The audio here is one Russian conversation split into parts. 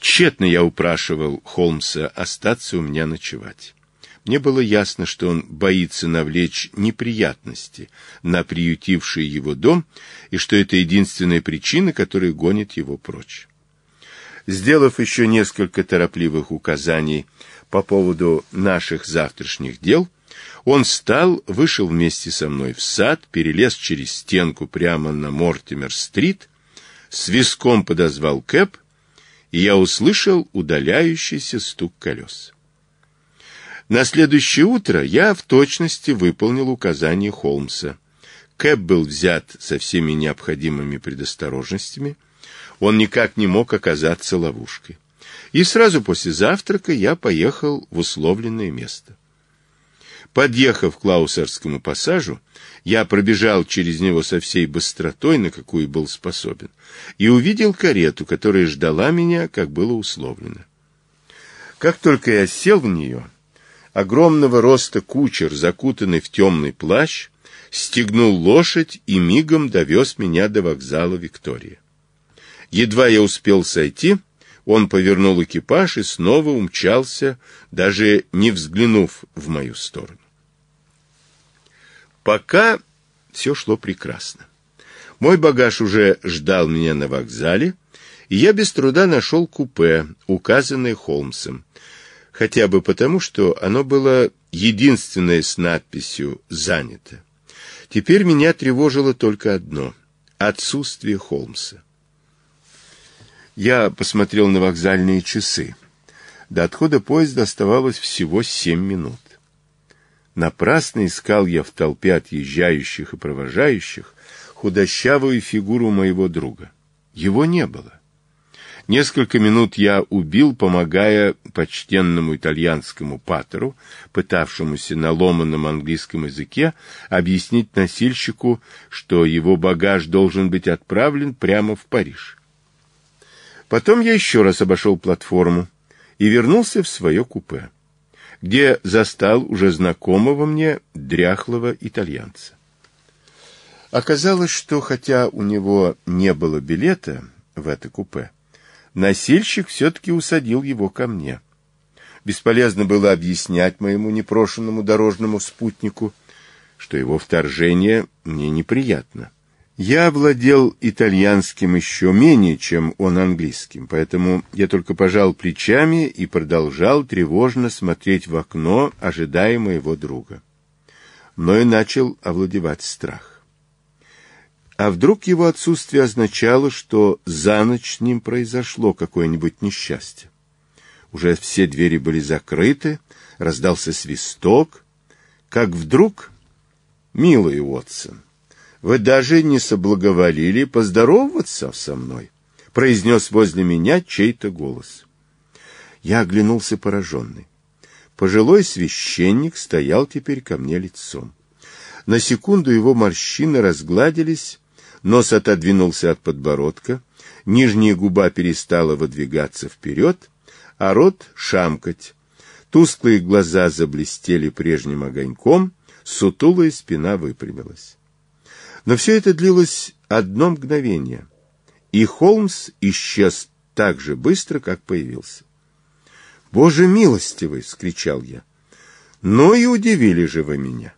Тщетно я упрашивал Холмса остаться у меня ночевать. Мне было ясно, что он боится навлечь неприятности на приютивший его дом, и что это единственная причина, которая гонит его прочь. Сделав еще несколько торопливых указаний по поводу наших завтрашних дел, он встал, вышел вместе со мной в сад, перелез через стенку прямо на Мортимер-стрит, с виском подозвал Кэп — я услышал удаляющийся стук колес. На следующее утро я в точности выполнил указание Холмса. Кэп был взят со всеми необходимыми предосторожностями. Он никак не мог оказаться ловушкой. И сразу после завтрака я поехал в условленное место. Подъехав к Клаусерскому пассажу, я пробежал через него со всей быстротой, на какую был способен, и увидел карету, которая ждала меня, как было условлено. Как только я сел в нее, огромного роста кучер, закутанный в темный плащ, стегнул лошадь и мигом довез меня до вокзала Виктория. Едва я успел сойти, он повернул экипаж и снова умчался, даже не взглянув в мою сторону. Пока все шло прекрасно. Мой багаж уже ждал меня на вокзале, и я без труда нашел купе, указанное Холмсом. Хотя бы потому, что оно было единственное с надписью «Занято». Теперь меня тревожило только одно — отсутствие Холмса. Я посмотрел на вокзальные часы. До отхода поезда оставалось всего семь минут напрасно искал я в толпе отъезжающих и провожающих худощавую фигуру моего друга. Его не было. Несколько минут я убил, помогая почтенному итальянскому патеру, пытавшемуся на ломаном английском языке объяснить носильщику, что его багаж должен быть отправлен прямо в Париж. Потом я еще раз обошел платформу и вернулся в свое купе где застал уже знакомого мне дряхлого итальянца. Оказалось, что хотя у него не было билета в это купе, носильщик все-таки усадил его ко мне. Бесполезно было объяснять моему непрошенному дорожному спутнику, что его вторжение мне неприятно. — я овладел итальянским еще менее, чем он английским, поэтому я только пожал плечами и продолжал тревожно смотреть в окно, ожидая моего друга. Но и начал овладевать страх. А вдруг его отсутствие означало, что за ночь с ним произошло какое-нибудь несчастье? Уже все двери были закрыты, раздался свисток, как вдруг... Милый Уотсон, вы даже не соблаговолили поздороваться со мной», — произнес возле меня чей-то голос. Я оглянулся пораженный. Пожилой священник стоял теперь ко мне лицом. На секунду его морщины разгладились, нос отодвинулся от подбородка, нижняя губа перестала выдвигаться вперед, а рот — шамкать. Тусклые глаза заблестели прежним огоньком, сутулая спина выпрямилась. Но все это длилось одно мгновение, и Холмс исчез так же быстро, как появился. «Боже милостивый!» — скричал я. «Ну и удивили же вы меня!»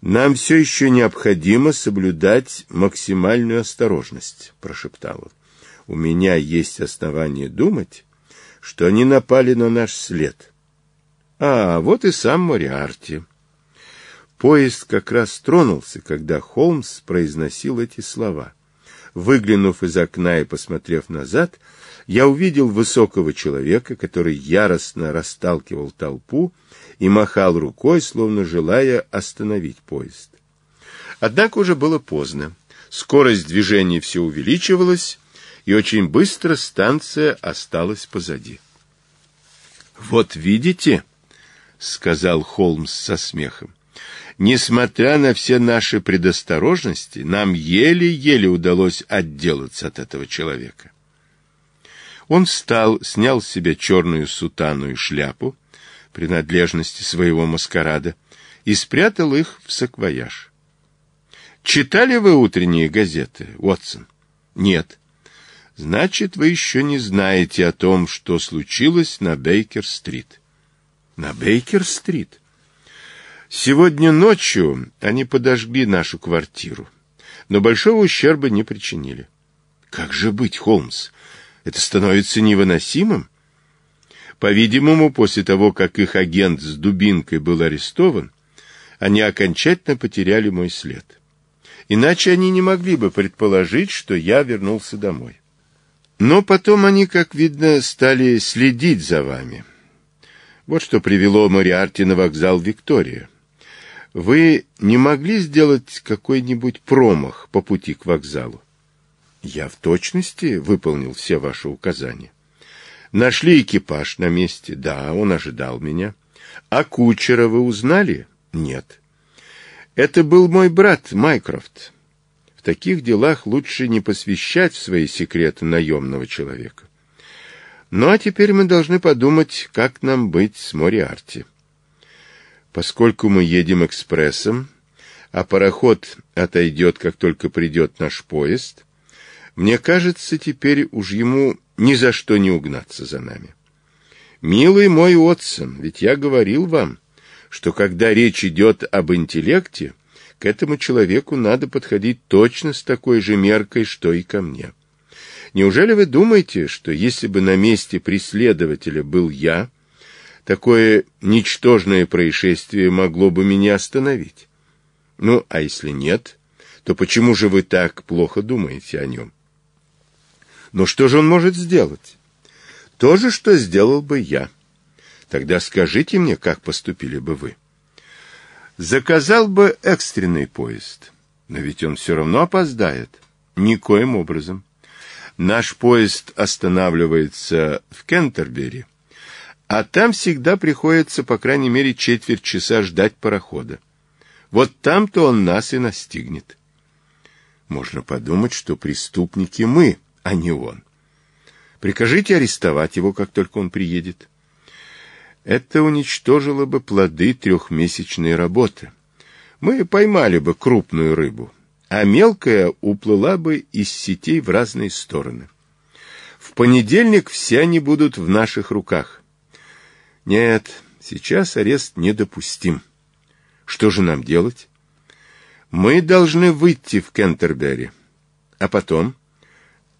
«Нам все еще необходимо соблюдать максимальную осторожность», — прошептал он. «У меня есть основания думать, что они напали на наш след». «А, вот и сам Мориарти». Поезд как раз тронулся, когда Холмс произносил эти слова. Выглянув из окна и посмотрев назад, я увидел высокого человека, который яростно расталкивал толпу и махал рукой, словно желая остановить поезд. Однако уже было поздно. Скорость движения все увеличивалась, и очень быстро станция осталась позади. «Вот видите», — сказал Холмс со смехом, Несмотря на все наши предосторожности, нам еле-еле удалось отделаться от этого человека. Он встал, снял с себя черную сутану и шляпу, принадлежности своего маскарада, и спрятал их в саквояж. «Читали вы утренние газеты, Уотсон?» «Нет». «Значит, вы еще не знаете о том, что случилось на Бейкер-стрит». «На Бейкер-стрит?» Сегодня ночью они подожгли нашу квартиру, но большого ущерба не причинили. Как же быть, Холмс? Это становится невыносимым. По-видимому, после того, как их агент с дубинкой был арестован, они окончательно потеряли мой след. Иначе они не могли бы предположить, что я вернулся домой. Но потом они, как видно, стали следить за вами. Вот что привело Мариарти на вокзал Виктория вы не могли сделать какой-нибудь промах по пути к вокзалу? Я в точности выполнил все ваши указания. Нашли экипаж на месте. Да, он ожидал меня. А кучера вы узнали? Нет. Это был мой брат Майкрофт. В таких делах лучше не посвящать в свои секреты наемного человека. Ну а теперь мы должны подумать, как нам быть с Мориарти. Поскольку мы едем экспрессом, а пароход отойдет, как только придет наш поезд, мне кажется, теперь уж ему ни за что не угнаться за нами. Милый мой Отсон, ведь я говорил вам, что когда речь идет об интеллекте, к этому человеку надо подходить точно с такой же меркой, что и ко мне. Неужели вы думаете, что если бы на месте преследователя был я, Такое ничтожное происшествие могло бы меня остановить. Ну, а если нет, то почему же вы так плохо думаете о нем? Но что же он может сделать? То же, что сделал бы я. Тогда скажите мне, как поступили бы вы? Заказал бы экстренный поезд. Но ведь он все равно опоздает. Никоим образом. Наш поезд останавливается в Кентербери. А там всегда приходится, по крайней мере, четверть часа ждать парохода. Вот там-то он нас и настигнет. Можно подумать, что преступники мы, а не он. Прикажите арестовать его, как только он приедет. Это уничтожило бы плоды трехмесячной работы. Мы поймали бы крупную рыбу, а мелкая уплыла бы из сетей в разные стороны. В понедельник все они будут в наших руках. Нет, сейчас арест недопустим. Что же нам делать? Мы должны выйти в Кентербери. А потом?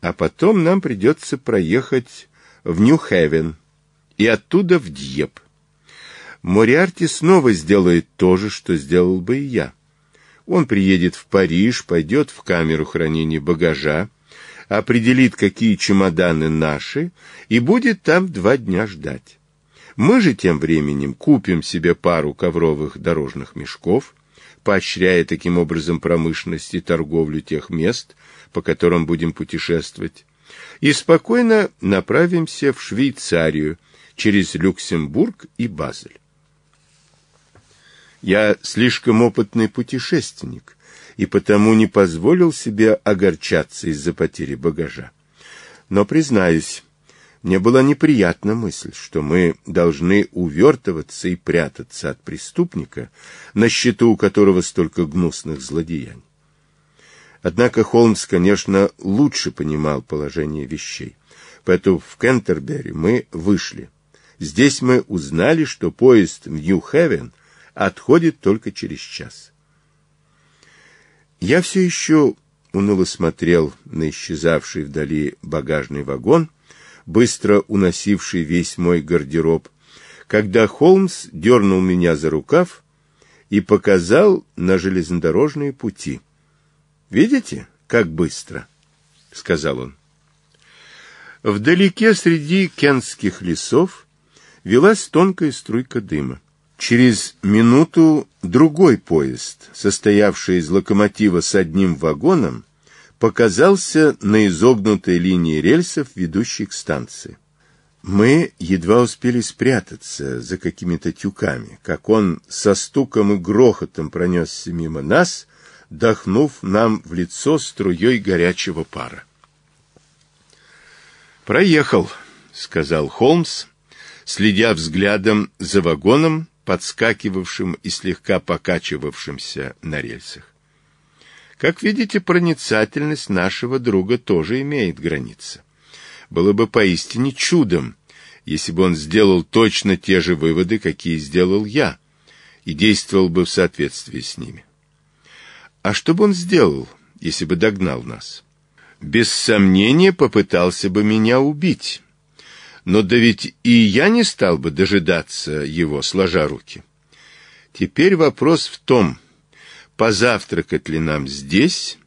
А потом нам придется проехать в Нью-Хевен и оттуда в Дьеп. Мориарти снова сделает то же, что сделал бы и я. Он приедет в Париж, пойдет в камеру хранения багажа, определит, какие чемоданы наши, и будет там два дня ждать. Мы же тем временем купим себе пару ковровых дорожных мешков, поощряя таким образом промышленность и торговлю тех мест, по которым будем путешествовать, и спокойно направимся в Швейцарию через Люксембург и Базель. Я слишком опытный путешественник и потому не позволил себе огорчаться из-за потери багажа. Но, признаюсь, мне была неприятна мысль, что мы должны увертываться и прятаться от преступника, на счету у которого столько гнусных злодеяний. Однако Холмс, конечно, лучше понимал положение вещей. Поэтому в Кентербери мы вышли. Здесь мы узнали, что поезд в Нью-Хевен отходит только через час. Я все еще уныло смотрел на исчезавший вдали багажный вагон — быстро уносивший весь мой гардероб, когда Холмс дернул меня за рукав и показал на железнодорожные пути. «Видите, как быстро?» — сказал он. Вдалеке среди кентских лесов велась тонкая струйка дыма. Через минуту другой поезд, состоявший из локомотива с одним вагоном, показался на изогнутой линии рельсов, ведущей к станции. Мы едва успели спрятаться за какими-то тюками, как он со стуком и грохотом пронесся мимо нас, дохнув нам в лицо струей горячего пара. «Проехал», — сказал Холмс, следя взглядом за вагоном, подскакивавшим и слегка покачивавшимся на рельсах. Как видите, проницательность нашего друга тоже имеет границы. Было бы поистине чудом, если бы он сделал точно те же выводы, какие сделал я, и действовал бы в соответствии с ними. А что бы он сделал, если бы догнал нас? Без сомнения, попытался бы меня убить. Но да ведь и я не стал бы дожидаться его, сложа руки. Теперь вопрос в том позавтракать ли нам здесь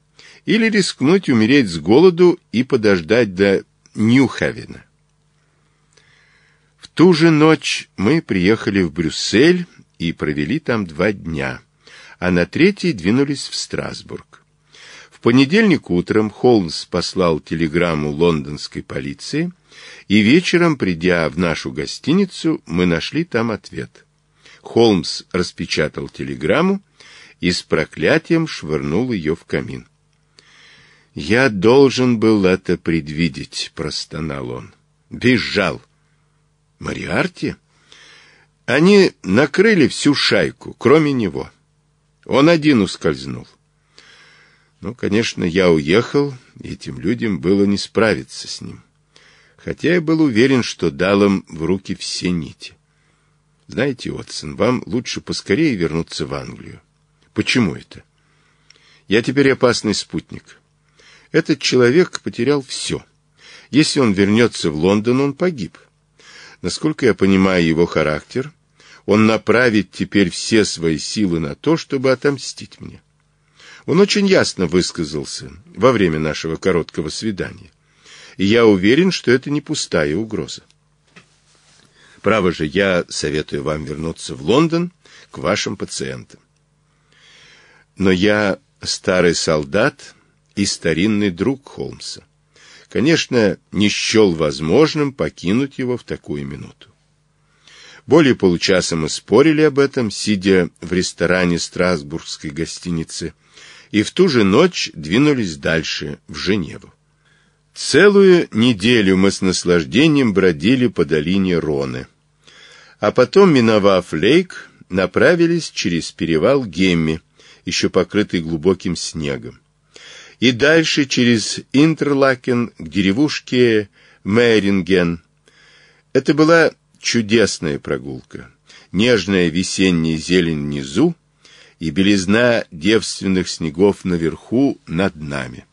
или рискнуть умереть с голоду и подождать до Ньюхавена. В ту же ночь мы приехали в Брюссель и провели там два дня, а на третий двинулись в Страсбург. В понедельник утром Холмс послал телеграмму лондонской полиции, и вечером, придя в нашу гостиницу, мы нашли там ответ. Холмс распечатал телеграмму и с проклятием швырнул ее в камин. «Я должен был это предвидеть», — простонал он. «Бежал». «Мариарти?» Они накрыли всю шайку, кроме него. Он один ускользнул. Ну, конечно, я уехал, и этим людям было не справиться с ним. Хотя я был уверен, что дал им в руки все нити. Знаете, Отсон, вам лучше поскорее вернуться в Англию. Почему это? Я теперь опасный спутник. Этот человек потерял все. Если он вернется в Лондон, он погиб. Насколько я понимаю его характер, он направит теперь все свои силы на то, чтобы отомстить мне. Он очень ясно высказался во время нашего короткого свидания. И я уверен, что это не пустая угроза. Право же, я советую вам вернуться в Лондон к вашим пациентам. Но я старый солдат и старинный друг Холмса. Конечно, не счел возможным покинуть его в такую минуту. Более получаса мы спорили об этом, сидя в ресторане Страсбургской гостиницы, и в ту же ночь двинулись дальше, в Женеву. Целую неделю мы с наслаждением бродили по долине Роны, а потом, миновав Лейк, направились через перевал Гемми, еще покрытый глубоким снегом, и дальше через Интерлакен к деревушке Мейринген. Это была чудесная прогулка. Нежная весенняя зелень внизу и белизна девственных снегов наверху над нами.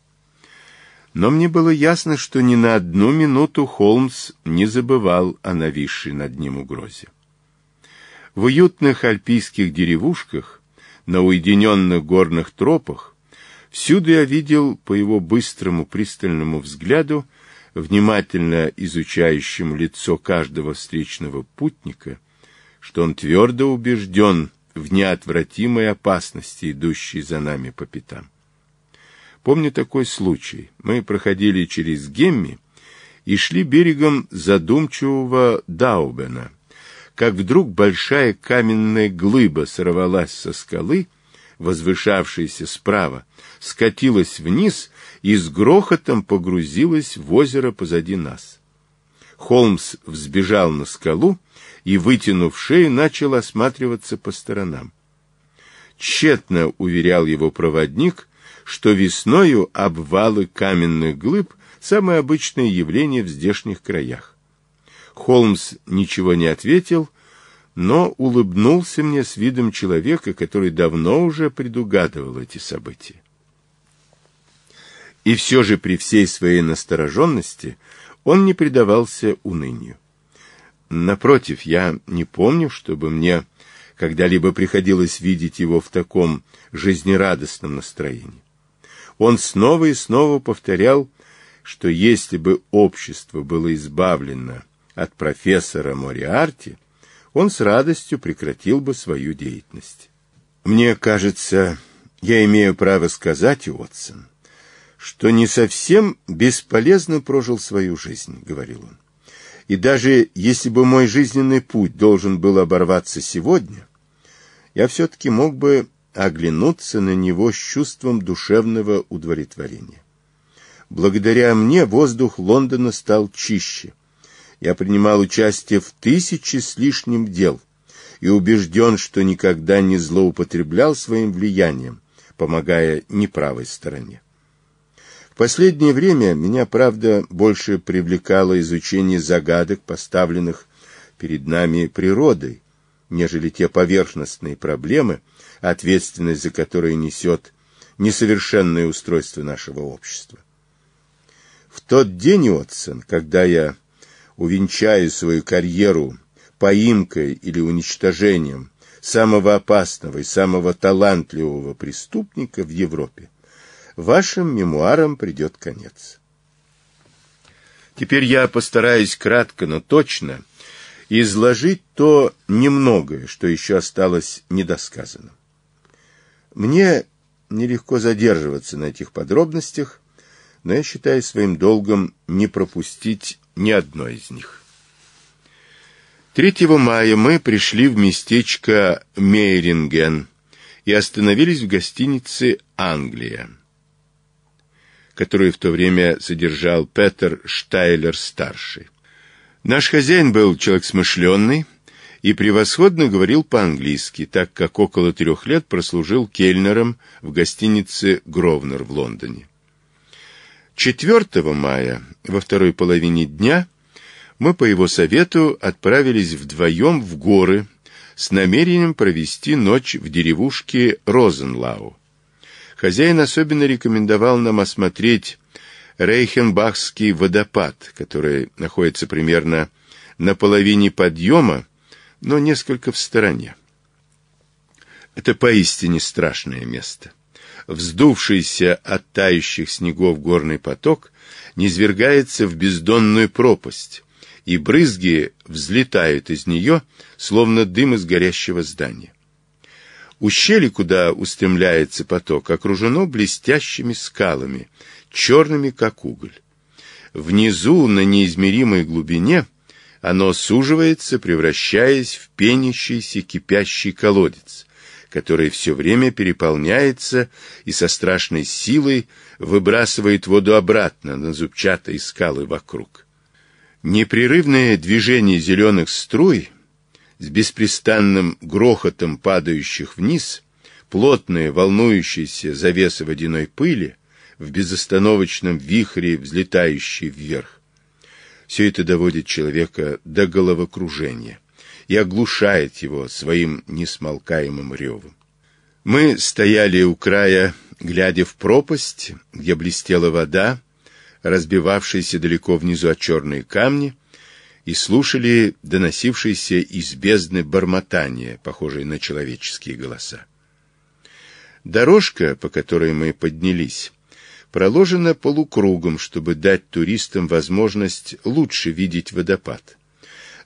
Но мне было ясно, что ни на одну минуту Холмс не забывал о нависшей над ним угрозе. В уютных альпийских деревушках на уединенных горных тропах, всюду я видел по его быстрому пристальному взгляду, внимательно изучающему лицо каждого встречного путника, что он твердо убежден в неотвратимой опасности, идущей за нами по пятам. Помню такой случай. Мы проходили через Гемми и шли берегом задумчивого Даубена — как вдруг большая каменная глыба сорвалась со скалы, возвышавшейся справа, скатилась вниз и с грохотом погрузилась в озеро позади нас. Холмс взбежал на скалу и, вытянув шею, начал осматриваться по сторонам. Тщетно уверял его проводник, что весною обвалы каменных глыб – самое обычное явление в здешних краях. Холмс ничего не ответил, но улыбнулся мне с видом человека, который давно уже предугадывал эти события. И все же при всей своей настороженности он не предавался унынию. Напротив, я не помню, чтобы мне когда-либо приходилось видеть его в таком жизнерадостном настроении. Он снова и снова повторял, что если бы общество было избавлено от профессора Мориарти, он с радостью прекратил бы свою деятельность. Мне кажется, я имею право сказать, Уотсон, что не совсем бесполезно прожил свою жизнь, — говорил он. И даже если бы мой жизненный путь должен был оборваться сегодня, я все-таки мог бы оглянуться на него с чувством душевного удовлетворения. Благодаря мне воздух Лондона стал чище, я принимал участие в тысяче с лишним дел и убежден, что никогда не злоупотреблял своим влиянием, помогая неправой стороне. В последнее время меня, правда, больше привлекало изучение загадок, поставленных перед нами природой, нежели те поверхностные проблемы, ответственность за которые несет несовершенное устройство нашего общества. В тот день, Отсон, когда я увенчая свою карьеру поимкой или уничтожением самого опасного и самого талантливого преступника в Европе, вашим мемуарам придет конец. Теперь я постараюсь кратко, но точно изложить то немногое, что еще осталось недосказанным. Мне нелегко задерживаться на этих подробностях, но я считаю своим долгом не пропустить ни одной из них. 3 мая мы пришли в местечко Мейринген и остановились в гостинице «Англия», которую в то время содержал Петер Штайлер-старший. Наш хозяин был человек смышленный и превосходно говорил по-английски, так как около трех лет прослужил кельнером в гостинице «Гровнер» в Лондоне. 4 мая во второй половине дня мы по его совету отправились вдвоем в горы с намерением провести ночь в деревушке Розенлау. Хозяин особенно рекомендовал нам осмотреть Рейхенбахский водопад, который находится примерно на половине подъема, но несколько в стороне. Это поистине страшное место вздувшийся от тающих снегов горный поток низвергается в бездонную пропасть, и брызги взлетают из нее, словно дым из горящего здания. Ущелье, куда устремляется поток, окружено блестящими скалами, черными как уголь. Внизу, на неизмеримой глубине, оно суживается, превращаясь в пенящийся кипящий колодец, которая все время переполняется и со страшной силой выбрасывает воду обратно на зубчатые скалы вокруг. Непрерывное движение зеленых струй с беспрестанным грохотом падающих вниз, плотная волнующаяся завеса водяной пыли, в безостановочном вихре, взлетающей вверх. Все это доводит человека до головокружения и оглушает его своим несмолкаемым ревом. Мы стояли у края, глядя в пропасть, где блестела вода, разбивавшаяся далеко внизу от черные камни, и слушали доносившиеся из бездны бормотания, похожие на человеческие голоса. Дорожка, по которой мы поднялись, проложена полукругом, чтобы дать туристам возможность лучше видеть водопад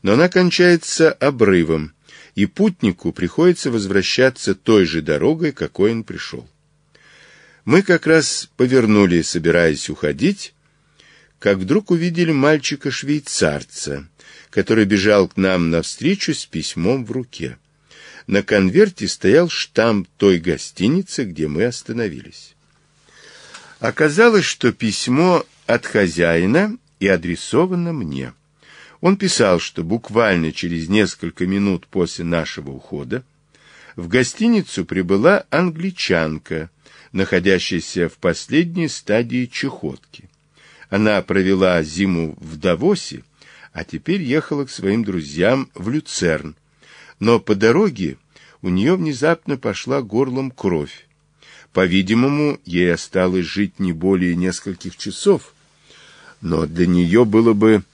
но она кончается обрывом, и путнику приходится возвращаться той же дорогой, какой он пришел. Мы как раз повернули, собираясь уходить, как вдруг увидели мальчика-швейцарца, который бежал к нам навстречу с письмом в руке. На конверте стоял штамп той гостиницы, где мы остановились. Оказалось, что письмо от хозяина и адресовано мне. Он писал, что буквально через несколько минут после нашего ухода в гостиницу прибыла англичанка, находящаяся в последней стадии чехотки. Она провела зиму в Давосе, а теперь ехала к своим друзьям в Люцерн. Но по дороге у нее внезапно пошла горлом кровь. По-видимому, ей осталось жить не более нескольких часов, но для нее было бы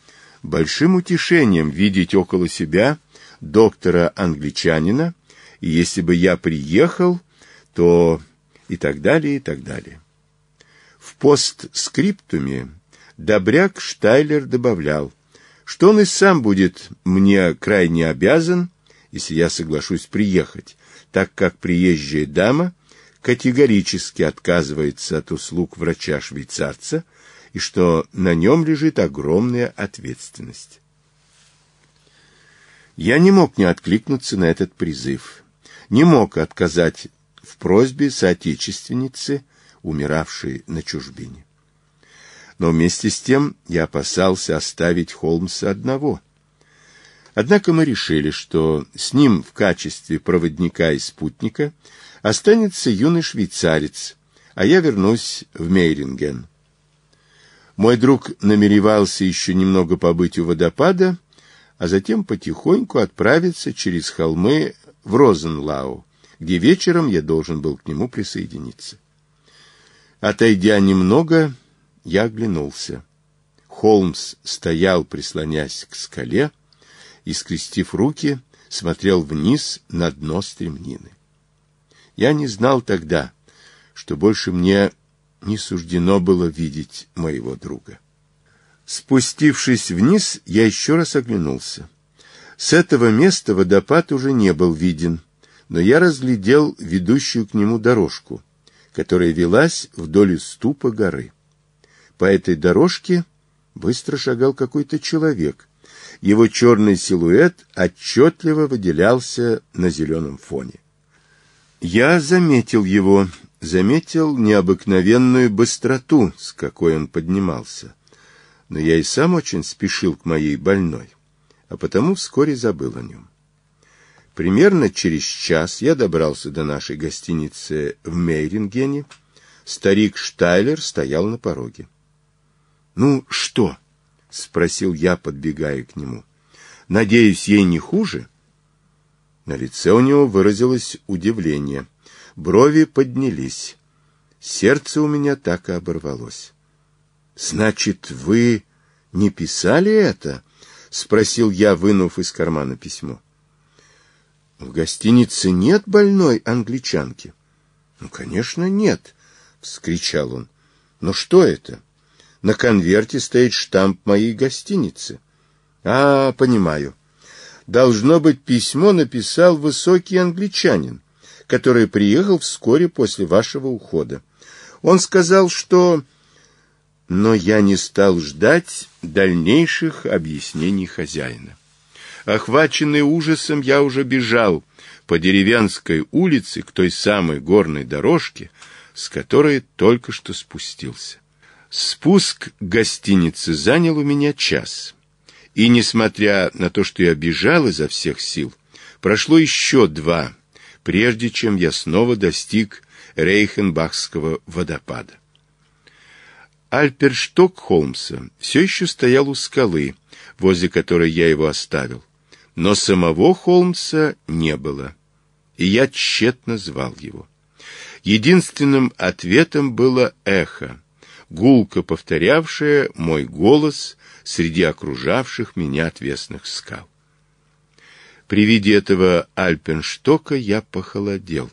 большим утешением видеть около себя доктора-англичанина, и если бы я приехал, то и так далее, и так далее. В постскриптуме Добряк Штайлер добавлял, что он и сам будет мне крайне обязан, если я соглашусь приехать, так как приезжая дама категорически отказывается от услуг врача-швейцарца – и что на нем лежит огромная ответственность. Я не мог не откликнуться на этот призыв, не мог отказать в просьбе соотечественницы, умиравшей на чужбине. Но вместе с тем я опасался оставить Холмса одного. Однако мы решили, что с ним в качестве проводника и спутника останется юный швейцарец, а я вернусь в Мейринген. Мой друг намеревался еще немного побыть у водопада, а затем потихоньку отправиться через холмы в Розенлау, где вечером я должен был к нему присоединиться. Отойдя немного, я оглянулся. Холмс стоял, прислонясь к скале, и, скрестив руки, смотрел вниз на дно стремнины. Я не знал тогда, что больше мне не суждено было видеть моего друга. Спустившись вниз, я еще раз оглянулся. С этого места водопад уже не был виден, но я разглядел ведущую к нему дорожку, которая велась вдоль ступа горы. По этой дорожке быстро шагал какой-то человек. Его черный силуэт отчетливо выделялся на зеленом фоне. Я заметил его, заметил необыкновенную быстроту, с какой он поднимался. Но я и сам очень спешил к моей больной, а потому вскоре забыл о нем. Примерно через час я добрался до нашей гостиницы в Мейрингене. Старик Штайлер стоял на пороге. «Ну что?» — спросил я, подбегая к нему. «Надеюсь, ей не хуже?» На лице у него выразилось удивление — Брови поднялись. Сердце у меня так и оборвалось. «Значит, вы не писали это?» — спросил я, вынув из кармана письмо. «В гостинице нет больной англичанки?» «Ну, конечно, нет!» — вскричал он. «Но что это? На конверте стоит штамп моей гостиницы». «А, понимаю. Должно быть, письмо написал высокий англичанин который приехал вскоре после вашего ухода. Он сказал, что... Но я не стал ждать дальнейших объяснений хозяина. Охваченный ужасом, я уже бежал по деревенской улице к той самой горной дорожке, с которой только что спустился. Спуск гостиницы занял у меня час. И, несмотря на то, что я бежал изо всех сил, прошло еще два прежде чем я снова достиг Рейхенбахского водопада. Альпершток Холмса все еще стоял у скалы, возле которой я его оставил, но самого Холмса не было, и я тщетно звал его. Единственным ответом было эхо, гулко повторявшее мой голос среди окружавших меня отвесных скал. При виде этого Альпенштока я похолодел.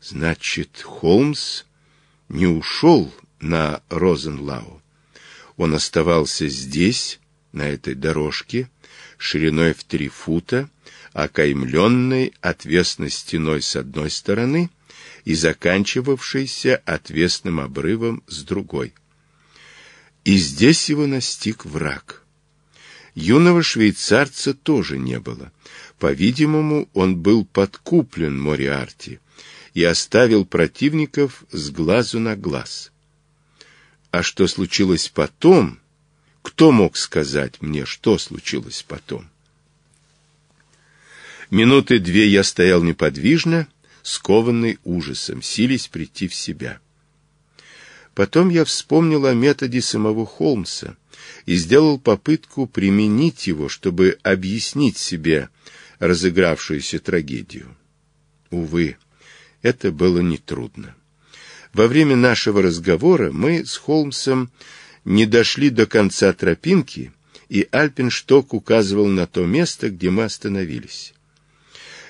Значит, Холмс не ушел на Розенлау. Он оставался здесь, на этой дорожке, шириной в три фута, окаймленной отвесной стеной с одной стороны и заканчивавшейся отвесным обрывом с другой. И здесь его настиг враг. Юного швейцарца тоже не было. По-видимому, он был подкуплен Мориарти и оставил противников с глазу на глаз. А что случилось потом, кто мог сказать мне, что случилось потом? Минуты две я стоял неподвижно, скованный ужасом, сились прийти в себя. Потом я вспомнил о методе самого Холмса и сделал попытку применить его, чтобы объяснить себе, разыгравшуюся трагедию. Увы, это было нетрудно. Во время нашего разговора мы с Холмсом не дошли до конца тропинки, и Альпеншток указывал на то место, где мы остановились.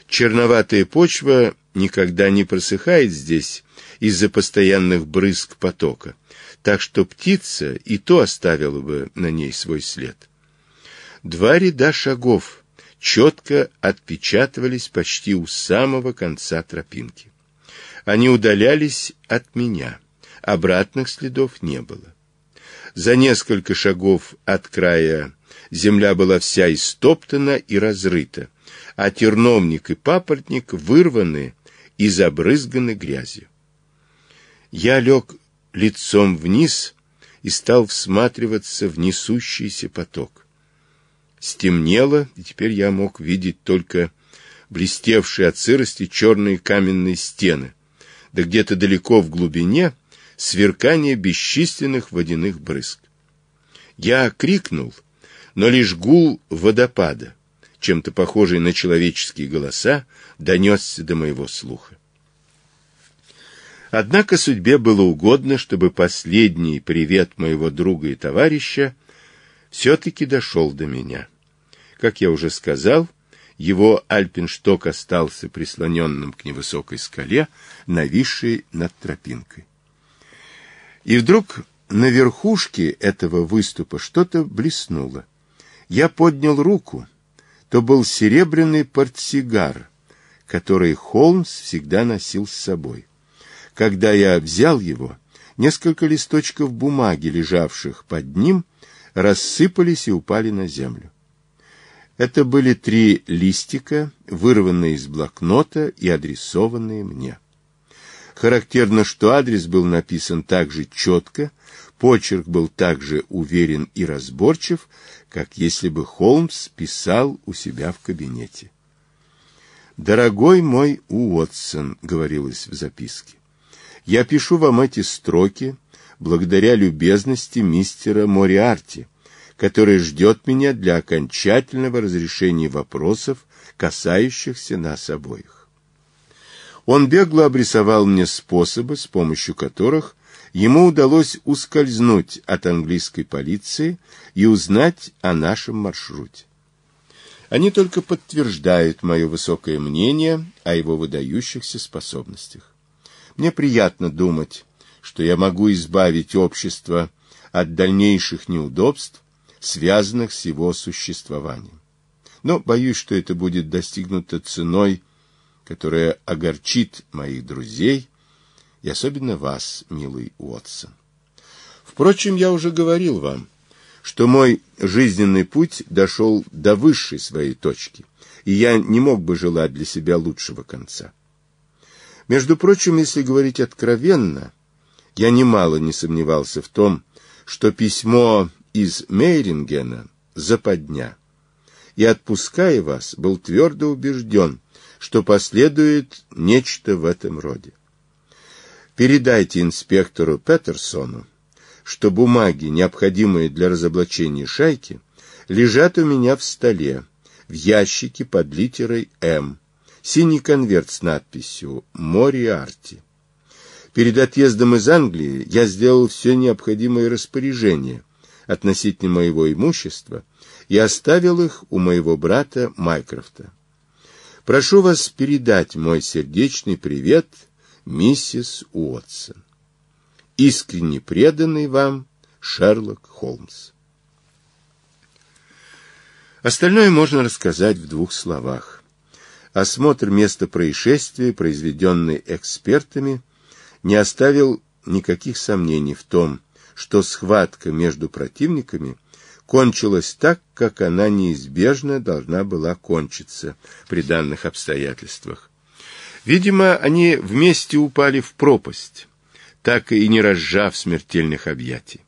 Черноватая почва никогда не просыхает здесь из-за постоянных брызг потока, так что птица и то оставила бы на ней свой след. Два ряда шагов четко отпечатывались почти у самого конца тропинки. Они удалялись от меня, обратных следов не было. За несколько шагов от края земля была вся истоптана и разрыта, а терновник и папоротник вырваны и забрызганы грязью. Я лег лицом вниз и стал всматриваться в несущийся поток. Стемнело, и теперь я мог видеть только блестевшие от сырости черные каменные стены, да где-то далеко в глубине сверкание бесчисленных водяных брызг. Я крикнул, но лишь гул водопада, чем-то похожий на человеческие голоса, донесся до моего слуха. Однако судьбе было угодно, чтобы последний привет моего друга и товарища все-таки дошел до меня. Как я уже сказал, его альпиншток остался прислоненным к невысокой скале, нависшей над тропинкой. И вдруг на верхушке этого выступа что-то блеснуло. Я поднял руку. То был серебряный портсигар, который Холмс всегда носил с собой. Когда я взял его, несколько листочков бумаги, лежавших под ним, рассыпались и упали на землю. Это были три листика, вырванные из блокнота и адресованные мне. Характерно, что адрес был написан так же четко, почерк был так же уверен и разборчив, как если бы Холмс писал у себя в кабинете. «Дорогой мой Уотсон», — говорилось в записке, — «я пишу вам эти строки благодаря любезности мистера Мориарти» который ждет меня для окончательного разрешения вопросов, касающихся нас обоих. Он бегло обрисовал мне способы, с помощью которых ему удалось ускользнуть от английской полиции и узнать о нашем маршруте. Они только подтверждают мое высокое мнение о его выдающихся способностях. Мне приятно думать, что я могу избавить общество от дальнейших неудобств связанных с его существованием. Но боюсь, что это будет достигнуто ценой, которая огорчит моих друзей и особенно вас, милый Уотсон. Впрочем, я уже говорил вам, что мой жизненный путь дошел до высшей своей точки, и я не мог бы желать для себя лучшего конца. Между прочим, если говорить откровенно, я немало не сомневался в том, что письмо из Мейрингена западня, и, отпуская вас, был твердо убежден, что последует нечто в этом роде. Передайте инспектору Петерсону, что бумаги, необходимые для разоблачения шайки, лежат у меня в столе, в ящике под литерой «М», синий конверт с надписью «Мориарти». Перед отъездом из Англии я сделал все необходимое распоряжение – относительно моего имущества и оставил их у моего брата Майкрофта. Прошу вас передать мой сердечный привет миссис Уотсон. Искренне преданный вам Шерлок Холмс. Остальное можно рассказать в двух словах. Осмотр места происшествия, произведенный экспертами, не оставил никаких сомнений в том, что схватка между противниками кончилась так, как она неизбежно должна была кончиться при данных обстоятельствах. Видимо, они вместе упали в пропасть, так и не разжав смертельных объятий.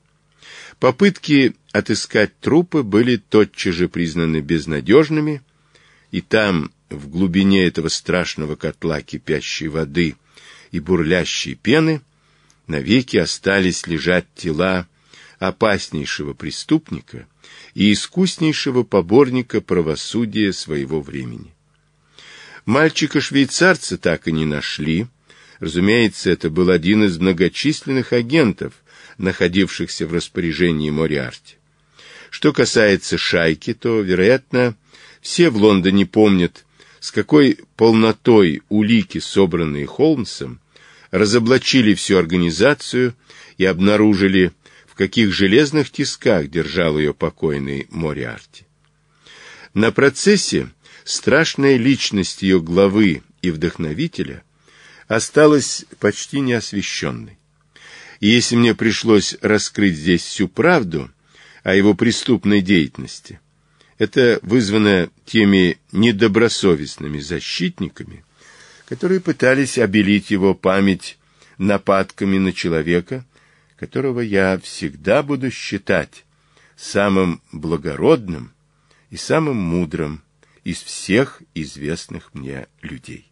Попытки отыскать трупы были тотчас же признаны безнадежными, и там, в глубине этого страшного котла кипящей воды и бурлящей пены, — навеки остались лежать тела опаснейшего преступника и искуснейшего поборника правосудия своего времени. Мальчика-швейцарца так и не нашли. Разумеется, это был один из многочисленных агентов, находившихся в распоряжении Мориарти. Что касается шайки, то, вероятно, все в Лондоне помнят, с какой полнотой улики, собранные Холмсом, разоблачили всю организацию и обнаружили, в каких железных тисках держал ее покойный Мориарти. На процессе страшная личность ее главы и вдохновителя осталась почти неосвещенной. И если мне пришлось раскрыть здесь всю правду о его преступной деятельности, это вызвано теми недобросовестными защитниками, которые пытались обелить его память нападками на человека, которого я всегда буду считать самым благородным и самым мудрым из всех известных мне людей.